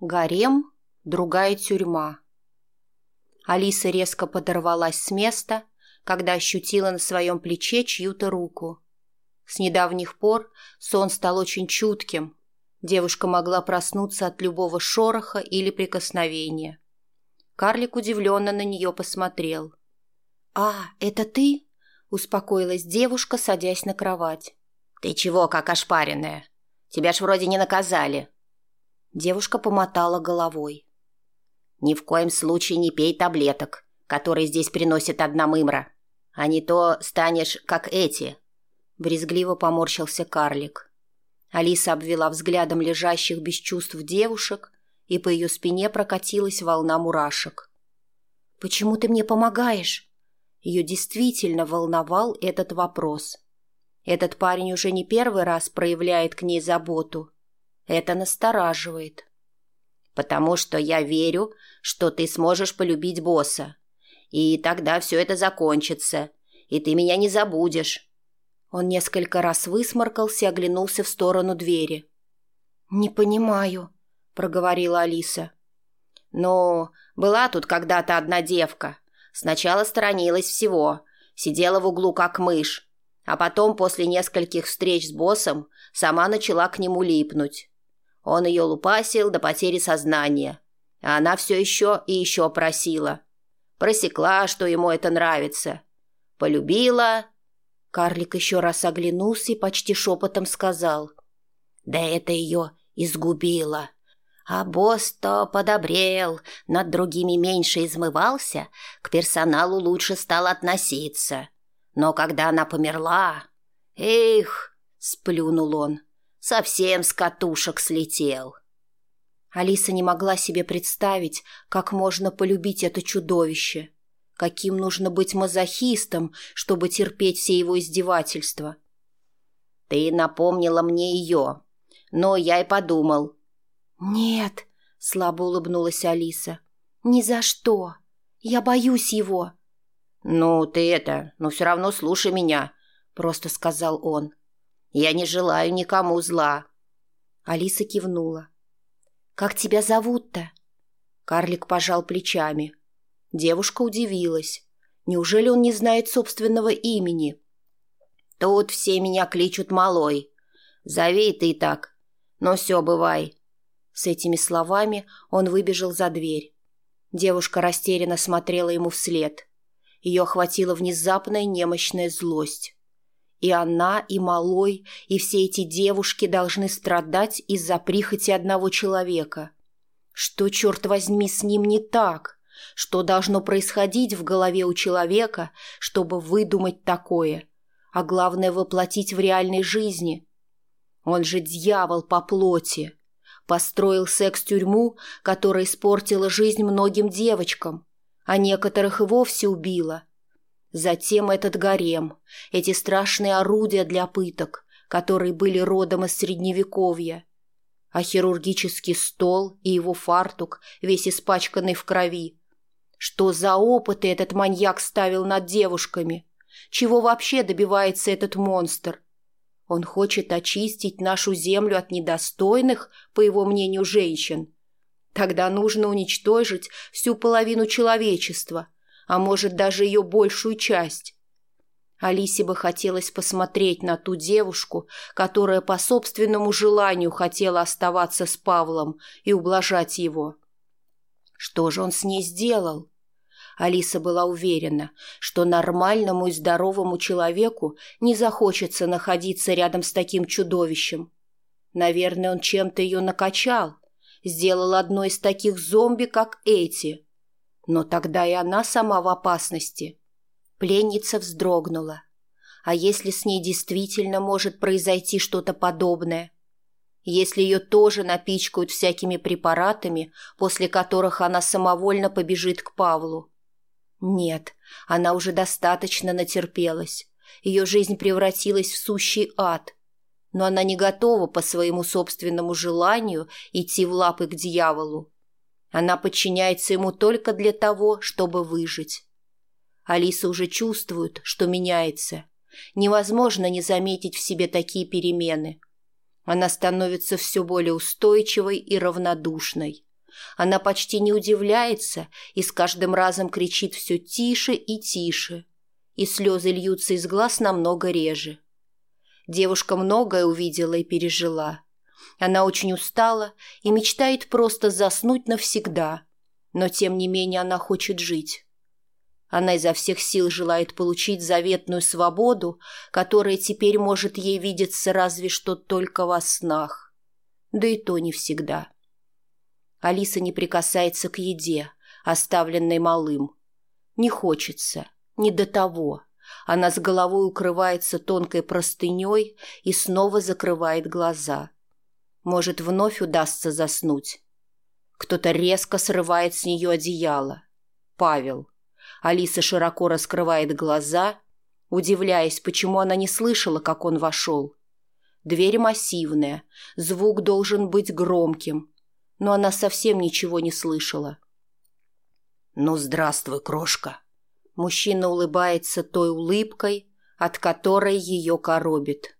гарем другая тюрьма. Алиса резко подорвалась с места когда ощутила на своем плече чью-то руку. С недавних пор сон стал очень чутким. Девушка могла проснуться от любого шороха или прикосновения. Карлик удивленно на нее посмотрел. А это ты успокоилась девушка садясь на кровать. Ты чего как ошпаренная? Тебя ж вроде не наказали Девушка помотала головой. «Ни в коем случае не пей таблеток, которые здесь приносит одна мымра. А не то станешь, как эти». Брезгливо поморщился карлик. Алиса обвела взглядом лежащих без чувств девушек, и по ее спине прокатилась волна мурашек. «Почему ты мне помогаешь?» Ее действительно волновал этот вопрос. Этот парень уже не первый раз проявляет к ней заботу – это настораживает. Потому что я верю, что ты сможешь полюбить босса. И тогда все это закончится, и ты меня не забудешь. Он несколько раз высморкался и оглянулся в сторону двери. «Не понимаю», — проговорила Алиса. «Ну, была тут когда-то одна девка. Сначала сторонилась всего, сидела в углу как мышь, а потом после нескольких встреч с боссом сама начала к нему липнуть. Он ее лупасил до потери сознания. А она все еще и еще просила. Просекла, что ему это нравится. Полюбила. Карлик еще раз оглянулся и почти шепотом сказал. Да это ее изгубило. А босс то подобрел, над другими меньше измывался, к персоналу лучше стал относиться. Но когда она померла... «Эх!» — сплюнул он совсем с катушек слетел. Алиса не могла себе представить, как можно полюбить это чудовище. Каким нужно быть мазохистом, чтобы терпеть все его издевательства. Ты напомнила мне ее, но я и подумал. Нет, слабо улыбнулась Алиса. Ни за что. Я боюсь его. Ну, ты это, ну, но все равно слушай меня, просто сказал он. — я не желаю никому зла». Алиса кивнула. «Как тебя зовут-то?» Карлик пожал плечами. Девушка удивилась. Неужели он не знает собственного имени? «Тут все меня кличут малой. Зови ты так. Но все, бывай». С этими словами он выбежал за дверь. Девушка растерянно смотрела ему вслед. Ее охватила внезапная немощная злость. И она, и Малой, и все эти девушки должны страдать из-за прихоти одного человека. Что, черт возьми, с ним не так? Что должно происходить в голове у человека, чтобы выдумать такое? А главное, воплотить в реальной жизни. Он же дьявол по плоти. Построил секс-тюрьму, которая испортила жизнь многим девочкам, а некоторых и вовсе убила – Затем этот гарем, эти страшные орудия для пыток, которые были родом из Средневековья, а хирургический стол и его фартук, весь испачканный в крови. Что за опыты этот маньяк ставил над девушками? Чего вообще добивается этот монстр? Он хочет очистить нашу землю от недостойных, по его мнению, женщин. Тогда нужно уничтожить всю половину человечества – а может даже ее большую часть. Алисе бы хотелось посмотреть на ту девушку, которая по собственному желанию хотела оставаться с Павлом и ублажать его. Что же он с ней сделал? Алиса была уверена, что нормальному и здоровому человеку не захочется находиться рядом с таким чудовищем. Наверное, он чем-то ее накачал, сделал одной из таких зомби, как эти – но тогда и она сама в опасности. Пленница вздрогнула. А если с ней действительно может произойти что-то подобное? Если ее тоже напичкают всякими препаратами, после которых она самовольно побежит к Павлу? Нет, она уже достаточно натерпелась. Ее жизнь превратилась в сущий ад. Но она не готова по своему собственному желанию идти в лапы к дьяволу. Она подчиняется ему только для того, чтобы выжить. Алиса уже чувствует, что меняется. Невозможно не заметить в себе такие перемены. Она становится все более устойчивой и равнодушной. Она почти не удивляется и с каждым разом кричит все тише и тише. И слезы льются из глаз намного реже. Девушка многое увидела и пережила – она очень устала и мечтает просто заснуть навсегда. Но тем не менее она хочет жить. Она изо всех сил желает получить заветную свободу, которая теперь может ей видеться разве что только во снах. Да и то не всегда. Алиса не прикасается к еде, оставленной малым. Не хочется, не до того. Она с головой укрывается тонкой простыней и снова закрывает глаза. — может, вновь удастся заснуть. Кто-то резко срывает с нее одеяло. Павел. Алиса широко раскрывает глаза, удивляясь, почему она не слышала, как он вошел. Дверь массивная, звук должен быть громким, но она совсем ничего не слышала. «Ну, здравствуй, крошка!» Мужчина улыбается той улыбкой, от которой ее коробит.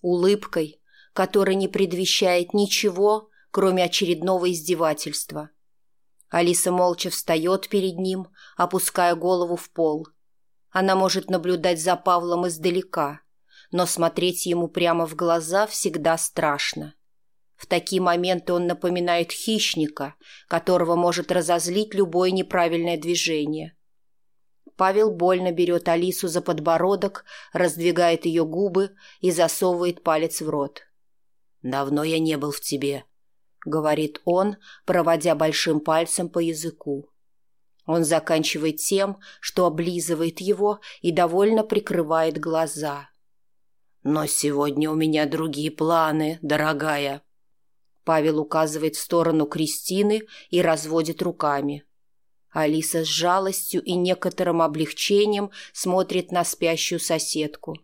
Улыбкой, который не предвещает ничего, кроме очередного издевательства. Алиса молча встает перед ним, опуская голову в пол. Она может наблюдать за Павлом издалека, но смотреть ему прямо в глаза всегда страшно. В такие моменты он напоминает хищника, которого может разозлить любое неправильное движение. Павел больно берет Алису за подбородок, раздвигает ее губы и засовывает палец в рот. Давно я не был в тебе», — говорит он, проводя большим пальцем по языку. Он заканчивает тем, что облизывает его и довольно прикрывает глаза. «Но сегодня у меня другие планы, дорогая». Павел указывает в сторону Кристины и разводит руками. Алиса с жалостью и некоторым облегчением смотрит на спящую соседку.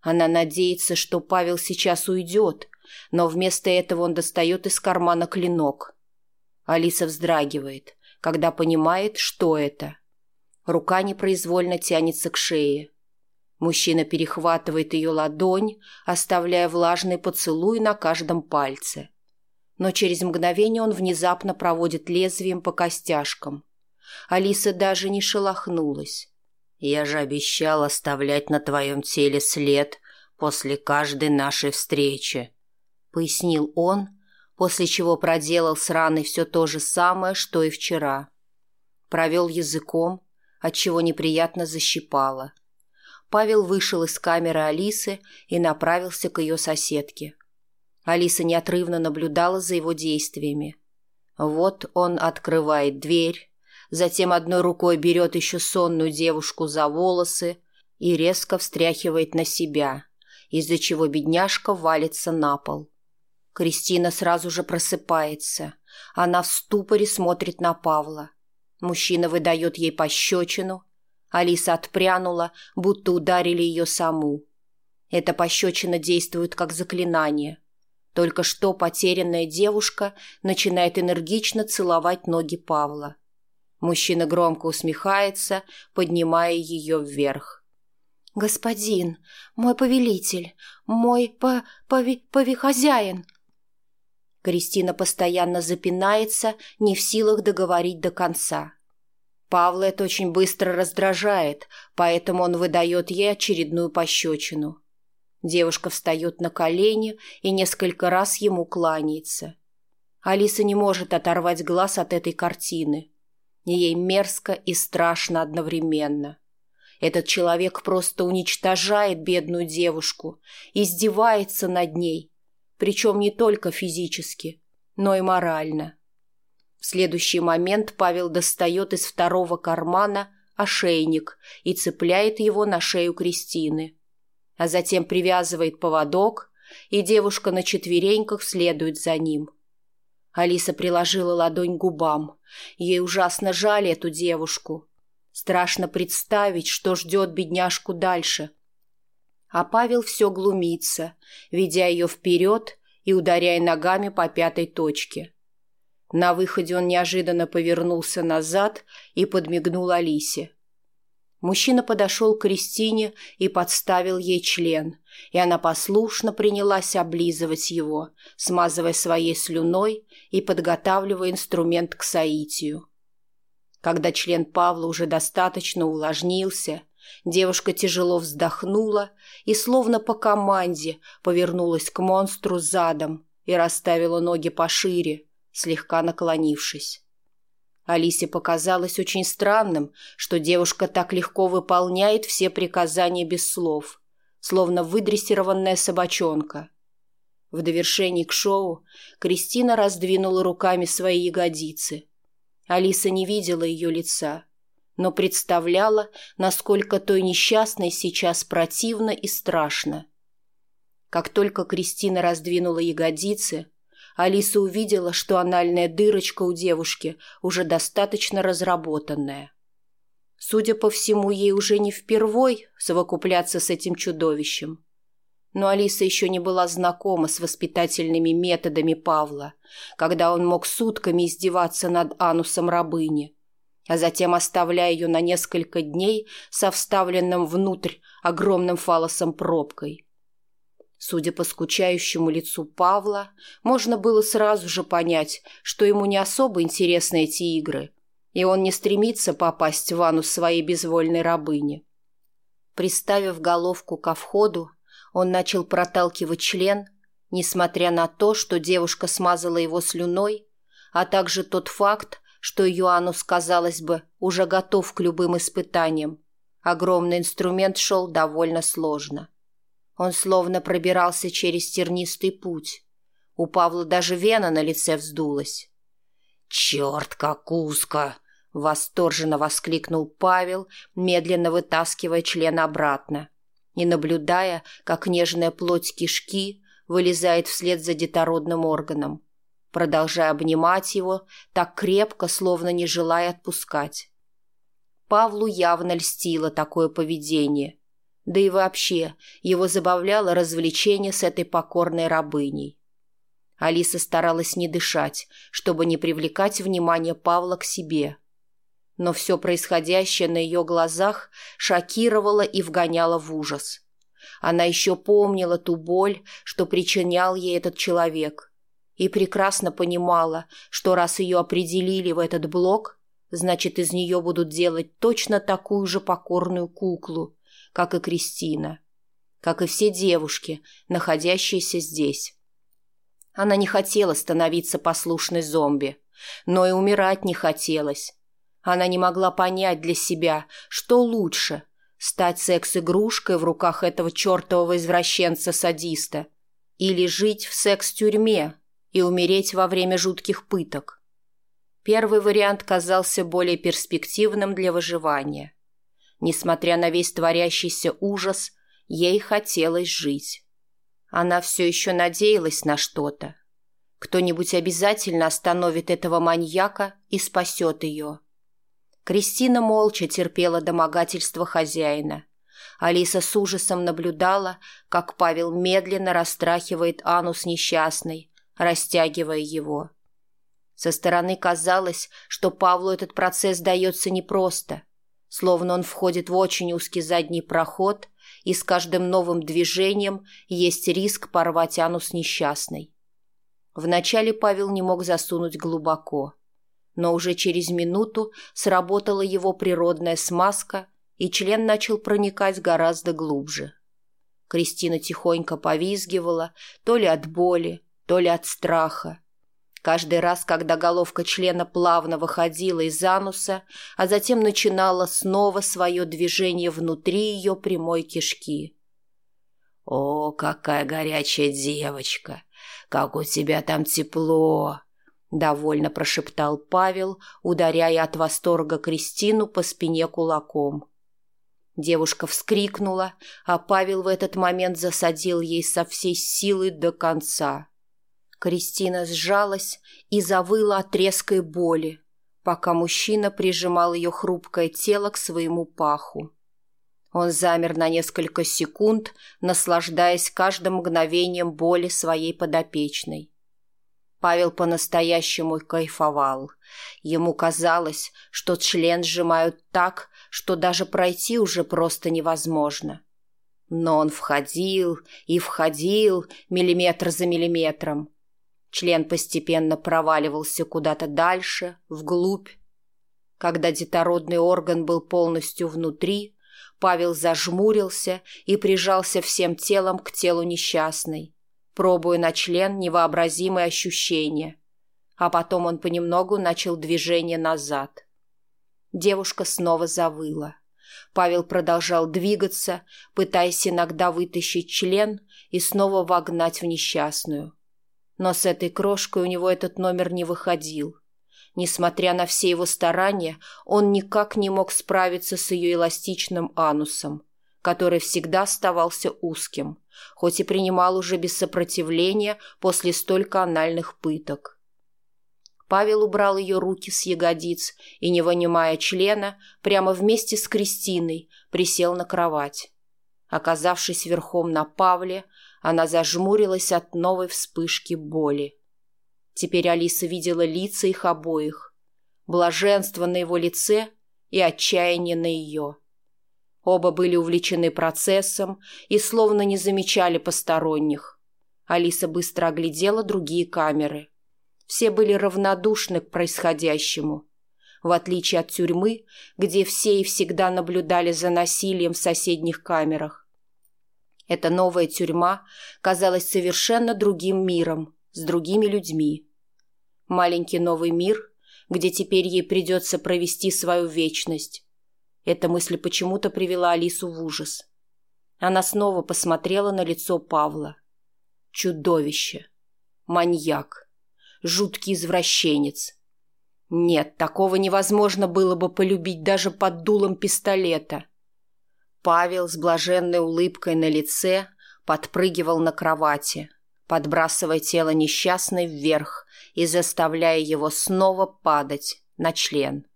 Она надеется, что Павел сейчас уйдет, но вместо этого он достает из кармана клинок. Алиса вздрагивает, когда понимает, что это. Рука непроизвольно тянется к шее. Мужчина перехватывает ее ладонь, оставляя влажный поцелуй на каждом пальце. Но через мгновение он внезапно проводит лезвием по костяшкам. Алиса даже не шелохнулась. «Я же обещал оставлять на твоем теле след после каждой нашей встречи», пояснил он, после чего проделал с раной все то же самое, что и вчера. Провел языком, отчего неприятно защипало. Павел вышел из камеры Алисы и направился к ее соседке. Алиса неотрывно наблюдала за его действиями. Вот он открывает дверь, затем одной рукой берет еще сонную девушку за волосы и резко встряхивает на себя, из-за чего бедняжка валится на пол. Кристина сразу же просыпается. Она в ступоре смотрит на Павла. Мужчина выдает ей пощечину. Алиса отпрянула, будто ударили ее саму. Эта пощечина действует как заклинание. Только что потерянная девушка начинает энергично целовать ноги Павла. Мужчина громко усмехается, поднимая ее вверх. «Господин, мой повелитель, мой по пови повихозяин!» Кристина постоянно запинается, не в силах договорить до конца. Павла это очень быстро раздражает, поэтому он выдает ей очередную пощечину. Девушка встает на колени и несколько раз ему кланяется. Алиса не может оторвать глаз от этой картины. Ей мерзко и страшно одновременно. Этот человек просто уничтожает бедную девушку, издевается над ней, причем не только физически, но и морально. В следующий момент Павел достает из второго кармана ошейник и цепляет его на шею Кристины, а затем привязывает поводок, и девушка на четвереньках следует за ним. Алиса приложила ладонь к губам. Ей ужасно жаль эту девушку. Страшно представить, что ждет бедняжку дальше – а Павел все глумится, ведя ее вперед и ударяя ногами по пятой точке. На выходе он неожиданно повернулся назад и подмигнул Алисе. Мужчина подошел к Кристине и подставил ей член, и она послушно принялась облизывать его, смазывая своей слюной и подготавливая инструмент к соитию. Когда член Павла уже достаточно увлажнился, Девушка тяжело вздохнула и, словно по команде, повернулась к монстру задом и расставила ноги пошире, слегка наклонившись. Алисе показалось очень странным, что девушка так легко выполняет все приказания без слов, словно выдрессированная собачонка. В довершении к шоу Кристина раздвинула руками свои ягодицы. Алиса не видела ее лица – но представляла, насколько той несчастной сейчас противно и страшно. Как только Кристина раздвинула ягодицы, Алиса увидела, что анальная дырочка у девушки уже достаточно разработанная. Судя по всему, ей уже не впервой совокупляться с этим чудовищем. Но Алиса еще не была знакома с воспитательными методами Павла, когда он мог сутками издеваться над анусом рабыни – а затем оставляя ее на несколько дней со вставленным внутрь огромным фалосом пробкой. Судя по скучающему лицу Павла, можно было сразу же понять, что ему не особо интересны эти игры, и он не стремится попасть в ванну своей безвольной рабыни. Приставив головку ко входу, он начал проталкивать член, несмотря на то, что девушка смазала его слюной, а также тот факт, что Юану сказалось бы, уже готов к любым испытаниям. Огромный инструмент шел довольно сложно. Он словно пробирался через тернистый путь. У Павла даже вена на лице вздулась. «Черт, как узко!» — восторженно воскликнул Павел, медленно вытаскивая член обратно и наблюдая, как нежная плоть кишки вылезает вслед за детородным органом продолжая обнимать его, так крепко, словно не желая отпускать. Павлу явно льстило такое поведение. Да и вообще, его забавляло развлечение с этой покорной рабыней. Алиса старалась не дышать, чтобы не привлекать внимание Павла к себе. Но все происходящее на ее глазах шокировало и вгоняло в ужас. Она еще помнила ту боль, что причинял ей этот человек – и прекрасно понимала, что раз ее определили в этот блок, значит, из нее будут делать точно такую же покорную куклу, как и Кристина, как и все девушки, находящиеся здесь. Она не хотела становиться послушной зомби, но и умирать не хотелось. Она не могла понять для себя, что лучше – стать секс-игрушкой в руках этого чертового извращенца-садиста или жить в секс-тюрьме, и умереть во время жутких пыток. Первый вариант казался более перспективным для выживания. Несмотря на весь творящийся ужас, ей хотелось жить. Она все еще надеялась на что-то. Кто-нибудь обязательно остановит этого маньяка и спасет ее. Кристина молча терпела домогательство хозяина. Алиса с ужасом наблюдала, как Павел медленно растрахивает анус несчастной, растягивая его. Со стороны казалось, что Павлу этот процесс дается непросто, словно он входит в очень узкий задний проход, и с каждым новым движением есть риск порвать анус несчастной. Вначале Павел не мог засунуть глубоко, но уже через минуту сработала его природная смазка, и член начал проникать гораздо глубже. Кристина тихонько повизгивала, то ли от боли, то ли от страха. Каждый раз, когда головка члена плавно выходила из ануса, а затем начинала снова свое движение внутри ее прямой кишки. «О, какая горячая девочка! Как у тебя там тепло!» — довольно прошептал Павел, ударяя от восторга Кристину по спине кулаком. Девушка вскрикнула, а Павел в этот момент засадил ей со всей силы до конца — Кристина сжалась и завыла от резкой боли, пока мужчина прижимал ее хрупкое тело к своему паху. Он замер на несколько секунд, наслаждаясь каждым мгновением боли своей подопечной. Павел по-настоящему кайфовал. Ему казалось, что член сжимают так, что даже пройти уже просто невозможно. Но он входил и входил миллиметр за миллиметром, Член постепенно проваливался куда-то дальше, вглубь. Когда детородный орган был полностью внутри, Павел зажмурился и прижался всем телом к телу несчастной, пробуя на член невообразимые ощущения. А потом он понемногу начал движение назад. Девушка снова завыла. Павел продолжал двигаться, пытаясь иногда вытащить член и снова вогнать в несчастную. — но с этой крошкой у него этот номер не выходил. Несмотря на все его старания, он никак не мог справиться с ее эластичным анусом, который всегда оставался узким, хоть и принимал уже без сопротивления после столько анальных пыток. Павел убрал ее руки с ягодиц и, не вынимая члена, прямо вместе с Кристиной присел на кровать. Оказавшись верхом на Павле, она зажмурилась от новой вспышки боли. Теперь Алиса видела лица их обоих. Блаженство на его лице и отчаяние на ее. Оба были увлечены процессом и словно не замечали посторонних. Алиса быстро оглядела другие камеры. Все были равнодушны к происходящему. В отличие от тюрьмы, где все и всегда наблюдали за насилием в соседних камерах, эта новая тюрьма казалась совершенно другим миром, с другими людьми. Маленький новый мир, где теперь ей придется провести свою вечность. Эта мысль почему-то привела Алису в ужас. Она снова посмотрела на лицо Павла. Чудовище. Маньяк. Жуткий извращенец. Нет, такого невозможно было бы полюбить даже под дулом пистолета. — Павел с блаженной улыбкой на лице подпрыгивал на кровати, подбрасывая тело несчастной вверх и заставляя его снова падать на член.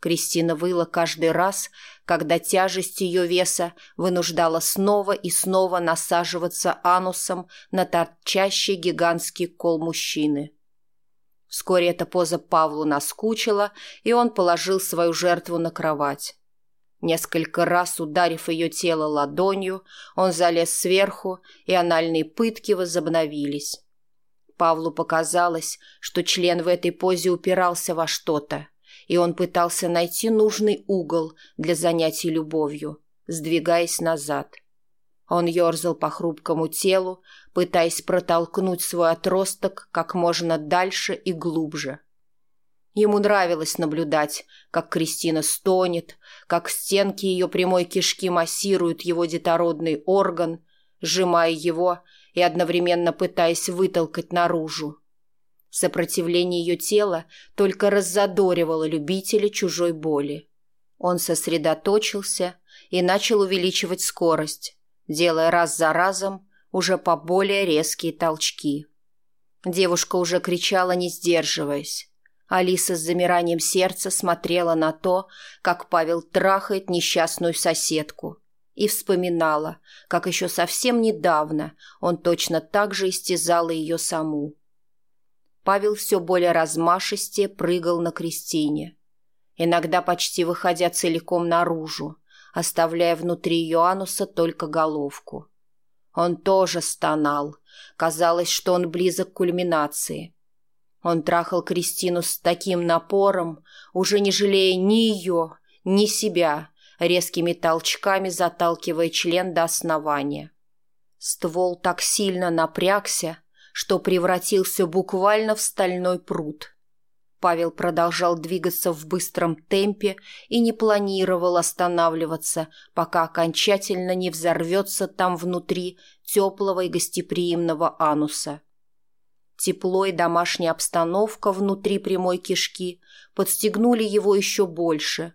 Кристина выла каждый раз, когда тяжесть ее веса вынуждала снова и снова насаживаться анусом на торчащий гигантский кол мужчины. Вскоре эта поза Павлу наскучила, и он положил свою жертву на кровать. Несколько раз ударив ее тело ладонью, он залез сверху, и анальные пытки возобновились. Павлу показалось, что член в этой позе упирался во что-то, и он пытался найти нужный угол для занятий любовью, сдвигаясь назад. Он ерзал по хрупкому телу, пытаясь протолкнуть свой отросток как можно дальше и глубже. Ему нравилось наблюдать, как Кристина стонет, как стенки ее прямой кишки массируют его детородный орган, сжимая его и одновременно пытаясь вытолкать наружу. Сопротивление ее тела только раззадоривало любителя чужой боли. Он сосредоточился и начал увеличивать скорость, делая раз за разом уже по более резкие толчки. Девушка уже кричала, не сдерживаясь. Алиса с замиранием сердца смотрела на то, как Павел трахает несчастную соседку. И вспоминала, как еще совсем недавно он точно так же истязал ее саму. Павел все более размашистее прыгал на Кристине, иногда почти выходя целиком наружу, оставляя внутри ее ануса только головку. Он тоже стонал. Казалось, что он близок к кульминации – он трахал Кристину с таким напором, уже не жалея ни ее, ни себя, резкими толчками заталкивая член до основания. Ствол так сильно напрягся, что превратился буквально в стальной пруд. Павел продолжал двигаться в быстром темпе и не планировал останавливаться, пока окончательно не взорвется там внутри теплого и гостеприимного ануса. — Тепло и домашняя обстановка внутри прямой кишки подстегнули его еще больше,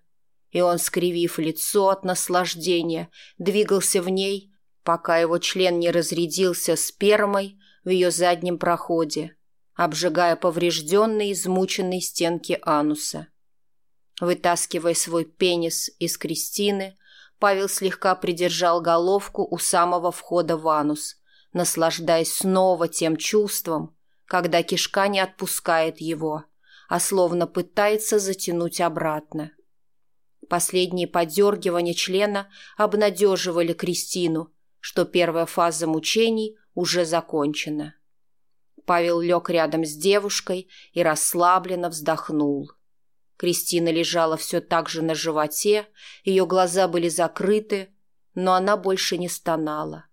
и он, скривив лицо от наслаждения, двигался в ней, пока его член не разрядился спермой в ее заднем проходе, обжигая поврежденные измученные стенки ануса. Вытаскивая свой пенис из Кристины, Павел слегка придержал головку у самого входа в анус, наслаждаясь снова тем чувством, когда кишка не отпускает его, а словно пытается затянуть обратно. Последние подергивания члена обнадеживали Кристину, что первая фаза мучений уже закончена. Павел лег рядом с девушкой и расслабленно вздохнул. Кристина лежала все так же на животе, ее глаза были закрыты, но она больше не стонала.